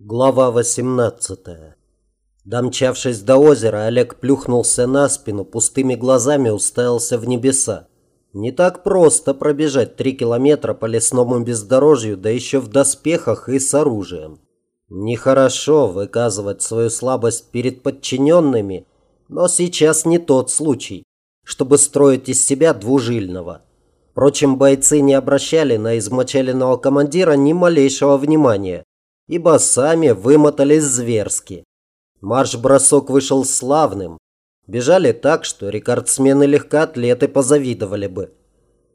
Глава 18 Домчавшись до озера, Олег плюхнулся на спину, пустыми глазами уставился в небеса. Не так просто пробежать три километра по лесному бездорожью, да еще в доспехах и с оружием. Нехорошо выказывать свою слабость перед подчиненными, но сейчас не тот случай, чтобы строить из себя двужильного. Впрочем, бойцы не обращали на измочаленного командира ни малейшего внимания ибо сами вымотались зверски. Марш-бросок вышел славным. Бежали так, что рекордсмены-легкоатлеты позавидовали бы.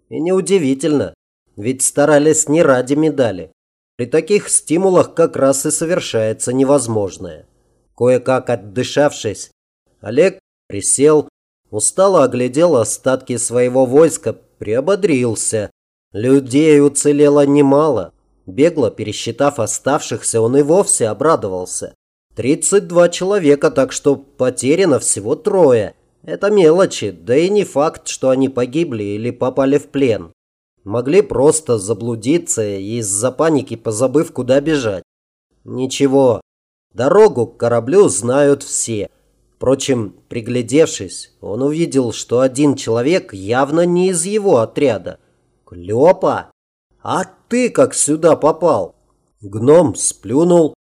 И неудивительно, ведь старались не ради медали. При таких стимулах как раз и совершается невозможное. Кое-как отдышавшись, Олег присел, устало оглядел остатки своего войска, приободрился. Людей уцелело немало. Бегло пересчитав оставшихся, он и вовсе обрадовался. 32 человека, так что потеряно всего трое. Это мелочи, да и не факт, что они погибли или попали в плен. Могли просто заблудиться и из-за паники позабыв, куда бежать. Ничего, дорогу к кораблю знают все. Впрочем, приглядевшись, он увидел, что один человек явно не из его отряда. Клёпа! «А ты как сюда попал?» Гном сплюнул,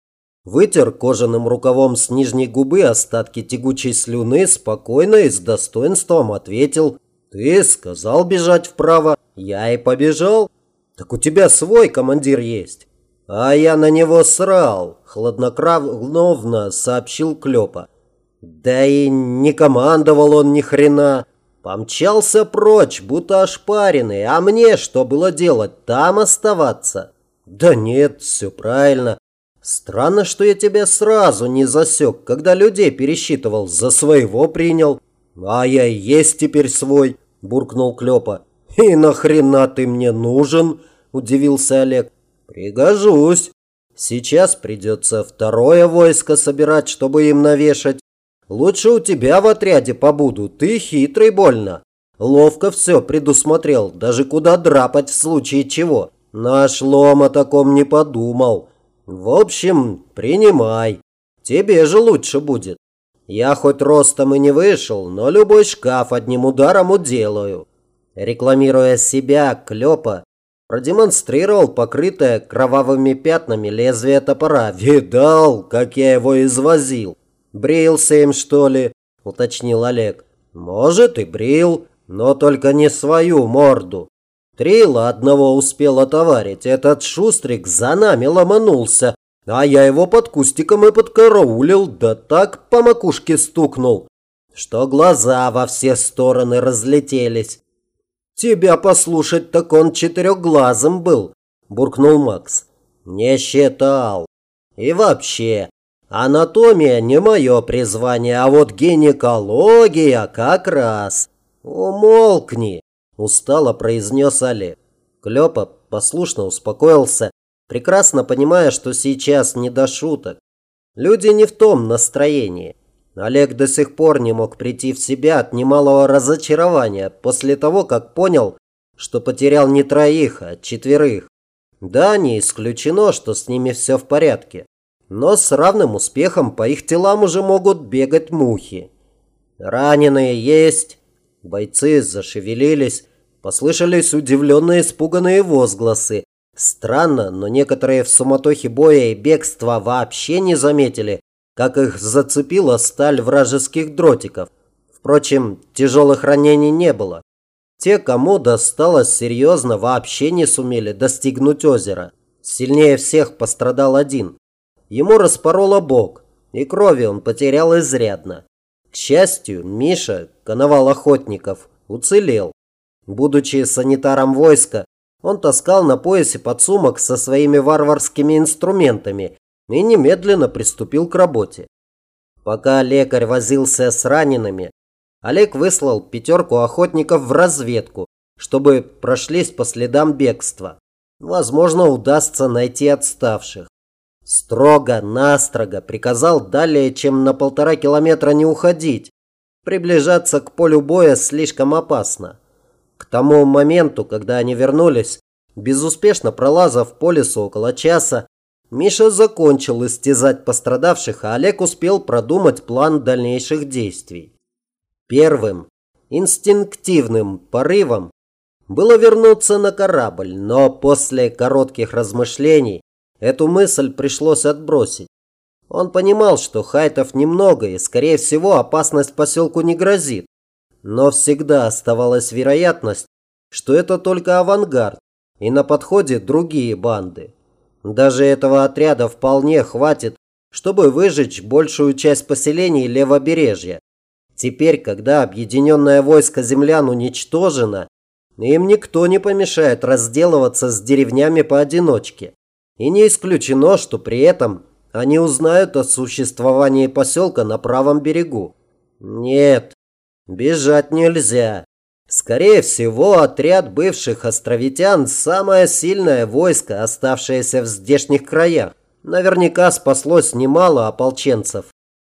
вытер кожаным рукавом с нижней губы остатки тягучей слюны, спокойно и с достоинством ответил. «Ты сказал бежать вправо, я и побежал. Так у тебя свой командир есть». «А я на него срал», – хладнокровно сообщил Клёпа. «Да и не командовал он ни хрена. Помчался прочь, будто ошпаренный. А мне что было делать? Там оставаться? Да нет, все правильно. Странно, что я тебя сразу не засек, когда людей пересчитывал. За своего принял. А я и есть теперь свой, буркнул Клёпа. И нахрена ты мне нужен? Удивился Олег. Пригожусь. Сейчас придется второе войско собирать, чтобы им навешать. Лучше у тебя в отряде побуду, ты хитрый больно. Ловко все предусмотрел, даже куда драпать в случае чего. Наш лом о таком не подумал. В общем, принимай. Тебе же лучше будет. Я хоть ростом и не вышел, но любой шкаф одним ударом уделаю. Рекламируя себя, Клёпа продемонстрировал покрытое кровавыми пятнами лезвие топора. Видал, как я его извозил. «Брился им, что ли?» – уточнил Олег. «Может, и брил, но только не свою морду. Трила одного успел отоварить, этот шустрик за нами ломанулся, а я его под кустиком и подкараулил, да так по макушке стукнул, что глаза во все стороны разлетелись. «Тебя послушать, так он четырехглазым был», – буркнул Макс. «Не считал. И вообще, Анатомия не мое призвание, а вот гинекология как раз. Умолкни, устало произнес Олег. Клёпа послушно успокоился, прекрасно понимая, что сейчас не до шуток. Люди не в том настроении. Олег до сих пор не мог прийти в себя от немалого разочарования после того, как понял, что потерял не троих, а четверых. Да, не исключено, что с ними все в порядке но с равным успехом по их телам уже могут бегать мухи. Раненые есть. Бойцы зашевелились, послышались удивленные испуганные возгласы. Странно, но некоторые в суматохе боя и бегства вообще не заметили, как их зацепила сталь вражеских дротиков. Впрочем, тяжелых ранений не было. Те, кому досталось серьезно, вообще не сумели достигнуть озера. Сильнее всех пострадал один. Ему распороло бок, и крови он потерял изрядно. К счастью, Миша, коновал охотников, уцелел. Будучи санитаром войска, он таскал на поясе подсумок со своими варварскими инструментами и немедленно приступил к работе. Пока лекарь возился с ранеными, Олег выслал пятерку охотников в разведку, чтобы прошлись по следам бегства. Возможно, удастся найти отставших. Строго-настрого приказал далее, чем на полтора километра не уходить. Приближаться к полю боя слишком опасно. К тому моменту, когда они вернулись, безуспешно пролазав по лесу около часа, Миша закончил истязать пострадавших, а Олег успел продумать план дальнейших действий. Первым, инстинктивным порывом было вернуться на корабль, но после коротких размышлений эту мысль пришлось отбросить. Он понимал, что хайтов немного и, скорее всего, опасность поселку не грозит. Но всегда оставалась вероятность, что это только авангард, и на подходе другие банды. Даже этого отряда вполне хватит, чтобы выжечь большую часть поселений левобережья. Теперь, когда объединенное войско землян уничтожено, им никто не помешает разделываться с деревнями поодиночке. И не исключено, что при этом они узнают о существовании поселка на правом берегу. Нет, бежать нельзя. Скорее всего, отряд бывших островитян – самое сильное войско, оставшееся в здешних краях. Наверняка спаслось немало ополченцев.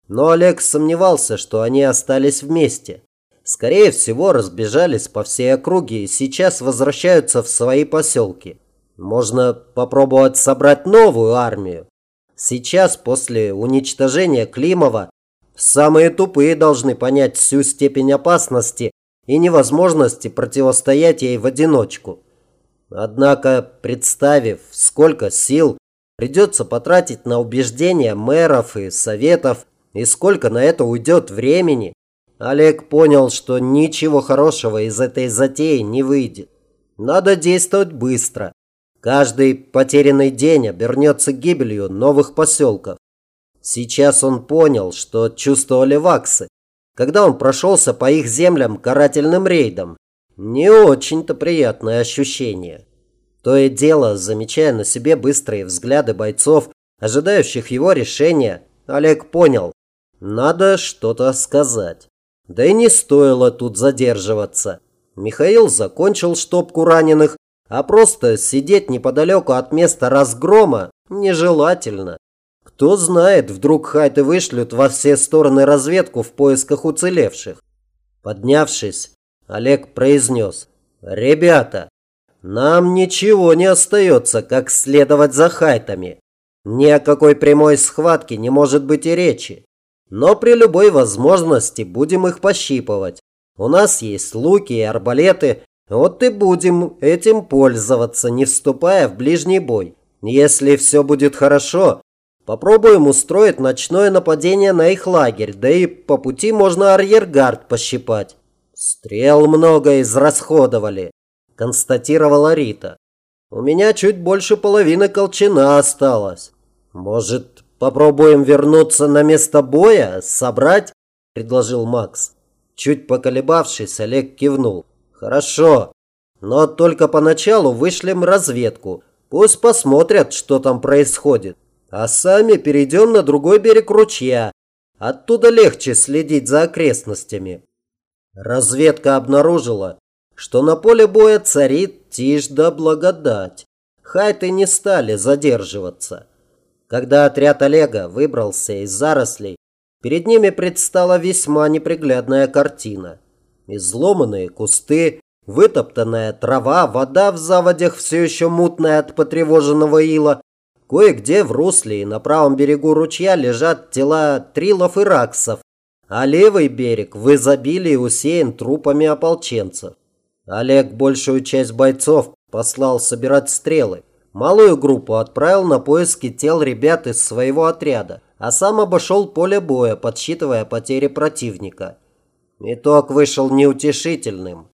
Но Олег сомневался, что они остались вместе. Скорее всего, разбежались по всей округе и сейчас возвращаются в свои поселки. Можно попробовать собрать новую армию. Сейчас, после уничтожения Климова, самые тупые должны понять всю степень опасности и невозможности противостоять ей в одиночку. Однако, представив, сколько сил придется потратить на убеждения мэров и советов, и сколько на это уйдет времени, Олег понял, что ничего хорошего из этой затеи не выйдет. Надо действовать быстро. Каждый потерянный день обернется гибелью новых поселков. Сейчас он понял, что чувствовали ваксы, когда он прошелся по их землям карательным рейдом. Не очень-то приятное ощущение. То и дело, замечая на себе быстрые взгляды бойцов, ожидающих его решения, Олег понял, надо что-то сказать. Да и не стоило тут задерживаться. Михаил закончил штопку раненых, а просто сидеть неподалеку от места разгрома нежелательно. Кто знает, вдруг хайты вышлют во все стороны разведку в поисках уцелевших. Поднявшись, Олег произнес. «Ребята, нам ничего не остается, как следовать за хайтами. Ни о какой прямой схватке не может быть и речи. Но при любой возможности будем их пощипывать. У нас есть луки и арбалеты, вот и будем этим пользоваться, не вступая в ближний бой. Если все будет хорошо, Попробуем устроить ночное нападение на их лагерь, да и по пути можно арьергард пощипать. Стрел много израсходовали, констатировала Рита. У меня чуть больше половины колчана осталось. Может, попробуем вернуться на место боя, собрать? Предложил Макс. Чуть поколебавшись, Олег кивнул. Хорошо, но только поначалу вышлем разведку. Пусть посмотрят, что там происходит а сами перейдем на другой берег ручья. Оттуда легче следить за окрестностями. Разведка обнаружила, что на поле боя царит тишь да благодать. Хайты не стали задерживаться. Когда отряд Олега выбрался из зарослей, перед ними предстала весьма неприглядная картина. Изломанные кусты, вытоптанная трава, вода в заводях все еще мутная от потревоженного ила, Кое-где в русле и на правом берегу ручья лежат тела трилов и раксов, а левый берег в изобилии усеян трупами ополченцев. Олег большую часть бойцов послал собирать стрелы. Малую группу отправил на поиски тел ребят из своего отряда, а сам обошел поле боя, подсчитывая потери противника. Итог вышел неутешительным.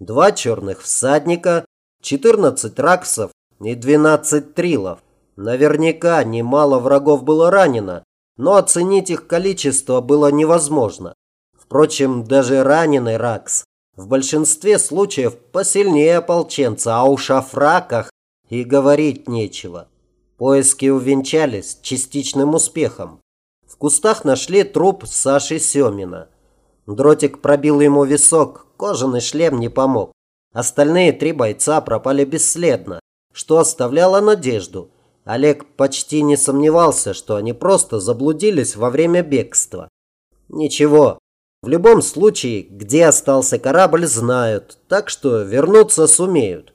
Два черных всадника, 14 раксов и 12 трилов. Наверняка немало врагов было ранено, но оценить их количество было невозможно. Впрочем, даже раненый Ракс в большинстве случаев посильнее ополченца, а уж о фраках и говорить нечего. Поиски увенчались частичным успехом. В кустах нашли труп Саши Семина. Дротик пробил ему висок, кожаный шлем не помог. Остальные три бойца пропали бесследно, что оставляло надежду – Олег почти не сомневался, что они просто заблудились во время бегства. Ничего, в любом случае, где остался корабль, знают, так что вернуться сумеют.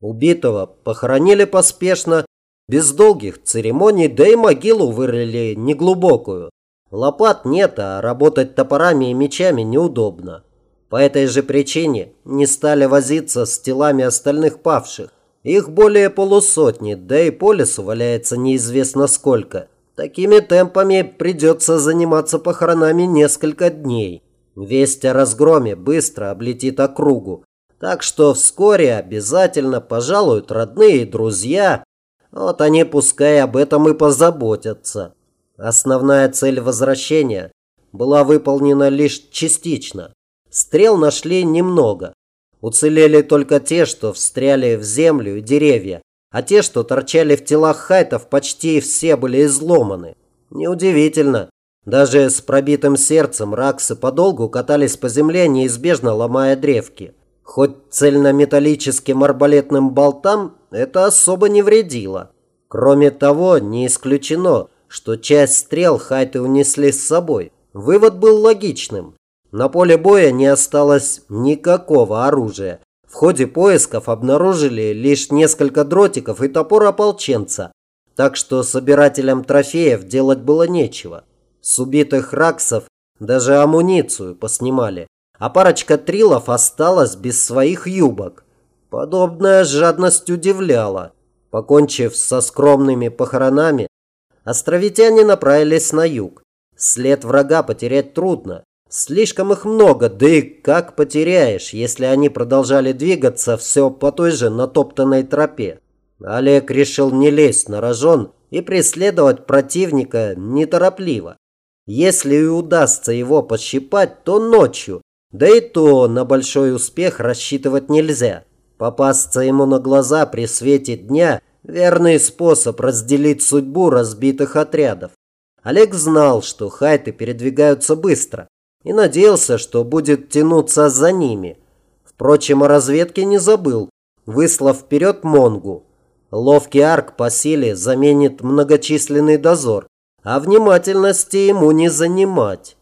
Убитого похоронили поспешно, без долгих церемоний, да и могилу вырыли неглубокую. Лопат нет, а работать топорами и мечами неудобно. По этой же причине не стали возиться с телами остальных павших. Их более полусотни, да и по лесу валяется неизвестно сколько. Такими темпами придется заниматься похоронами несколько дней. Весть о разгроме быстро облетит округу. Так что вскоре обязательно пожалуют родные и друзья. Вот они пускай об этом и позаботятся. Основная цель возвращения была выполнена лишь частично. Стрел нашли немного. Уцелели только те, что встряли в землю и деревья, а те, что торчали в телах хайтов, почти все были изломаны. Неудивительно. Даже с пробитым сердцем раксы подолгу катались по земле, неизбежно ломая древки. Хоть цельнометаллическим арбалетным болтам это особо не вредило. Кроме того, не исключено, что часть стрел хайты унесли с собой. Вывод был логичным. На поле боя не осталось никакого оружия. В ходе поисков обнаружили лишь несколько дротиков и топор ополченца. Так что собирателям трофеев делать было нечего. С убитых раксов даже амуницию поснимали. А парочка трилов осталась без своих юбок. Подобная жадность удивляла. Покончив со скромными похоронами, островитяне направились на юг. След врага потерять трудно. Слишком их много, да и как потеряешь, если они продолжали двигаться все по той же натоптанной тропе. Олег решил не лезть на рожон и преследовать противника неторопливо. Если и удастся его пощипать, то ночью, да и то на большой успех рассчитывать нельзя. Попасться ему на глаза при свете дня – верный способ разделить судьбу разбитых отрядов. Олег знал, что хайты передвигаются быстро, и надеялся, что будет тянуться за ними. Впрочем, о разведке не забыл, выслав вперед Монгу. Ловкий арк по силе заменит многочисленный дозор, а внимательности ему не занимать.